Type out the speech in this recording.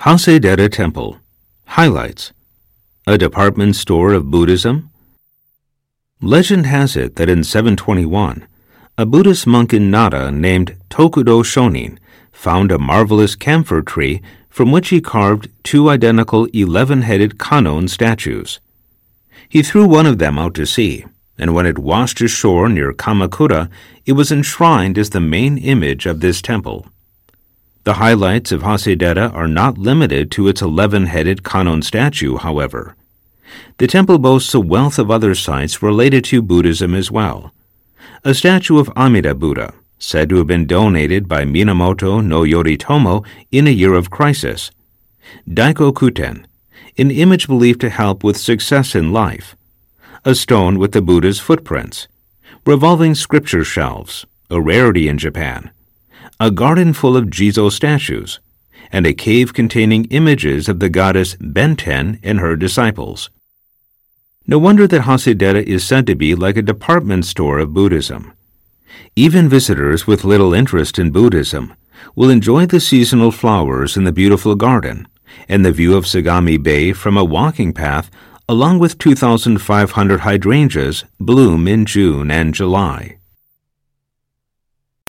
Hasedera Temple Highlights A department store of Buddhism. Legend has it that in 721, a Buddhist monk in Nara named Tokudo Shonin found a marvelous camphor tree from which he carved two identical 11 headed Kannon statues. He threw one of them out to sea, and when it washed ashore near Kamakura, it was enshrined as the main image of this temple. The highlights of Hasedera are not limited to its 11 headed Kannon statue, however. The temple boasts a wealth of other sites related to Buddhism as well. A statue of Amida Buddha, said to have been donated by Minamoto no Yoritomo in a year of crisis. Daikokuten, an image believed to help with success in life. A stone with the Buddha's footprints. Revolving scripture shelves, a rarity in Japan a garden full of Jizo statues, and a cave containing images of the goddess Benten and her disciples. No wonder that Hasedera is said to be like a department store of Buddhism. Even visitors with little interest in Buddhism will enjoy the seasonal flowers in the beautiful garden and the view of Sagami Bay from a walking path along with 2,500 hydrangeas bloom in June and July.